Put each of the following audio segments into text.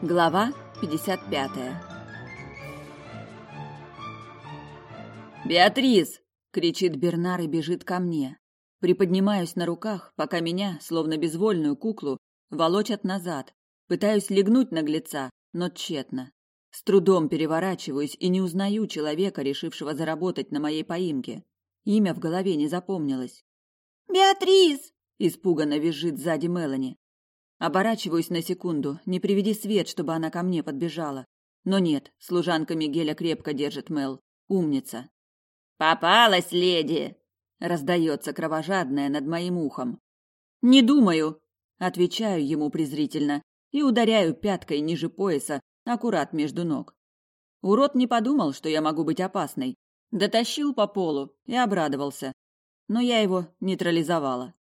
Глава 55 «Беатрис!» — кричит Бернар и бежит ко мне. Приподнимаюсь на руках, пока меня, словно безвольную куклу, волочат назад. Пытаюсь легнуть наглеца, но тщетно. С трудом переворачиваюсь и не узнаю человека, решившего заработать на моей поимке. Имя в голове не запомнилось. «Беатрис!» – испуганно визжит сзади Мелани. Оборачиваюсь на секунду, не приведи свет, чтобы она ко мне подбежала. Но нет, служанка Мигеля крепко держит Мел. Умница. «Попалась, леди!» – раздается кровожадная над моим ухом. «Не думаю!» – отвечаю ему презрительно и ударяю пяткой ниже пояса, аккурат между ног. Урод не подумал, что я могу быть опасной. Дотащил по полу и обрадовался. Но я его нейтрализовала.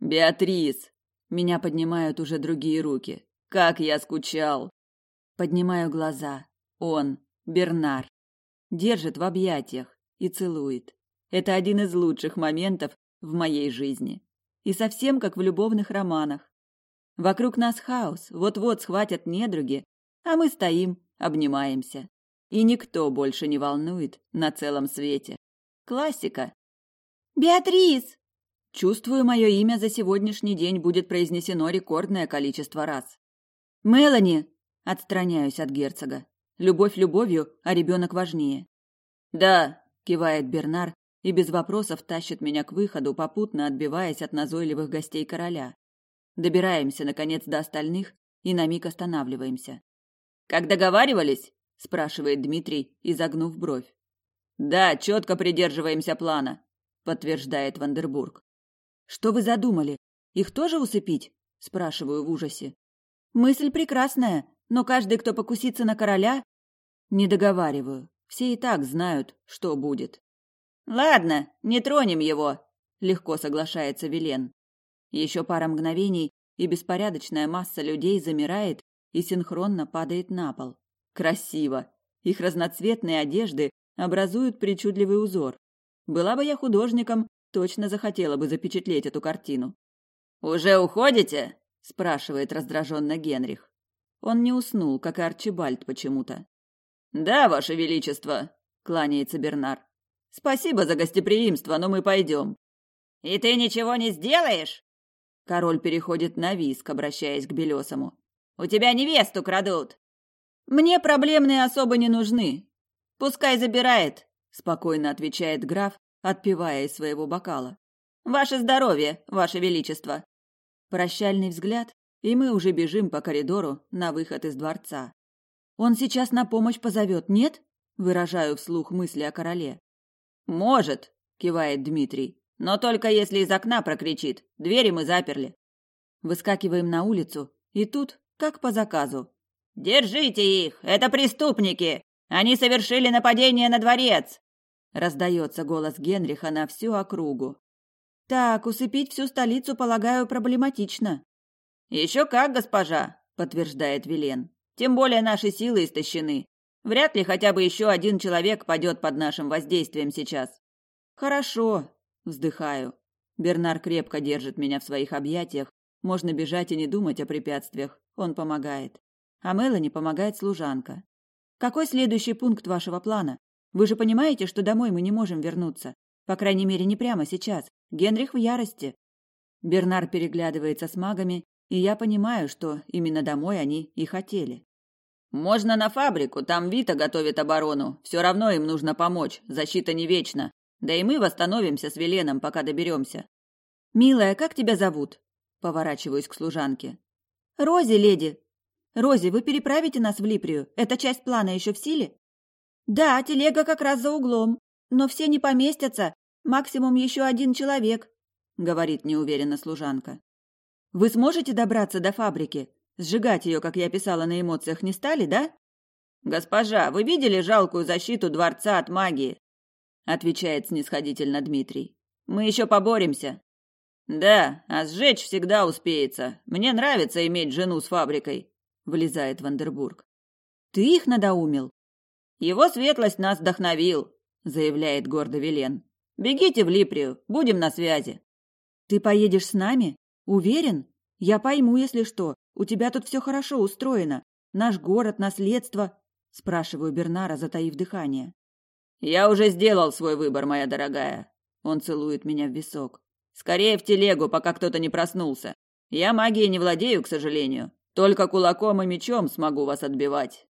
«Беатрис!» Меня поднимают уже другие руки. Как я скучал! Поднимаю глаза. Он, Бернар, держит в объятиях и целует. Это один из лучших моментов в моей жизни. И совсем как в любовных романах. Вокруг нас хаос, вот-вот схватят недруги, а мы стоим, обнимаемся. И никто больше не волнует на целом свете. Классика. «Беатрис!» Чувствую, мое имя за сегодняшний день будет произнесено рекордное количество раз. «Мелани!» – отстраняюсь от герцога. Любовь любовью, а ребенок важнее. «Да!» – кивает Бернар и без вопросов тащит меня к выходу, попутно отбиваясь от назойливых гостей короля. Добираемся, наконец, до остальных и на миг останавливаемся. «Как договаривались?» – спрашивает Дмитрий, изогнув бровь. «Да, четко придерживаемся плана», – подтверждает Вандербург. «Что вы задумали? Их тоже усыпить?» – спрашиваю в ужасе. «Мысль прекрасная, но каждый, кто покусится на короля...» Не договариваю. Все и так знают, что будет. «Ладно, не тронем его», – легко соглашается Вилен. Еще пара мгновений, и беспорядочная масса людей замирает и синхронно падает на пол. Красиво. Их разноцветные одежды образуют причудливый узор. Была бы я художником, точно захотела бы запечатлеть эту картину. «Уже уходите?» – спрашивает раздраженно Генрих. Он не уснул, как и Арчибальд почему-то. «Да, ваше величество», – кланяется Бернар. «Спасибо за гостеприимство, но мы пойдем». «И ты ничего не сделаешь?» Король переходит на виск, обращаясь к Белесому. «У тебя невесту крадут!» «Мне проблемные особо не нужны. Пускай забирает», — спокойно отвечает граф, отпивая из своего бокала. «Ваше здоровье, ваше величество!» Прощальный взгляд, и мы уже бежим по коридору на выход из дворца. «Он сейчас на помощь позовет, нет?» — выражаю вслух мысли о короле. «Может», — кивает Дмитрий, «но только если из окна прокричит. Двери мы заперли». Выскакиваем на улицу, и тут, как по заказу. «Держите их! Это преступники! Они совершили нападение на дворец!» Раздается голос Генриха на всю округу. Так, усыпить всю столицу, полагаю, проблематично. Еще как, госпожа, подтверждает Вилен. Тем более наши силы истощены. Вряд ли хотя бы еще один человек падет под нашим воздействием сейчас. Хорошо, вздыхаю. Бернар крепко держит меня в своих объятиях. Можно бежать и не думать о препятствиях. Он помогает. А Мелани помогает служанка. Какой следующий пункт вашего плана? Вы же понимаете, что домой мы не можем вернуться. По крайней мере, не прямо сейчас. Генрих в ярости. Бернар переглядывается с магами, и я понимаю, что именно домой они и хотели. «Можно на фабрику, там Вита готовит оборону. Все равно им нужно помочь, защита не вечна. Да и мы восстановимся с Веленом, пока доберемся». «Милая, как тебя зовут?» Поворачиваюсь к служанке. «Рози, леди!» «Рози, вы переправите нас в Липрию? Эта часть плана еще в силе?» «Да, телега как раз за углом. Но все не поместятся. Максимум еще один человек», — говорит неуверенно служанка. «Вы сможете добраться до фабрики? Сжигать ее, как я писала на эмоциях, не стали, да?» «Госпожа, вы видели жалкую защиту дворца от магии?» — отвечает снисходительно Дмитрий. «Мы еще поборемся». «Да, а сжечь всегда успеется. Мне нравится иметь жену с фабрикой», — влезает Вандербург. «Ты их надоумил?» Его светлость нас вдохновил, заявляет гордо Велен. Бегите в Липрию, будем на связи. Ты поедешь с нами? Уверен? Я пойму, если что. У тебя тут все хорошо устроено. Наш город, наследство? Спрашиваю Бернара, затаив дыхание. Я уже сделал свой выбор, моя дорогая. Он целует меня в висок. Скорее в телегу, пока кто-то не проснулся. Я магией не владею, к сожалению. Только кулаком и мечом смогу вас отбивать.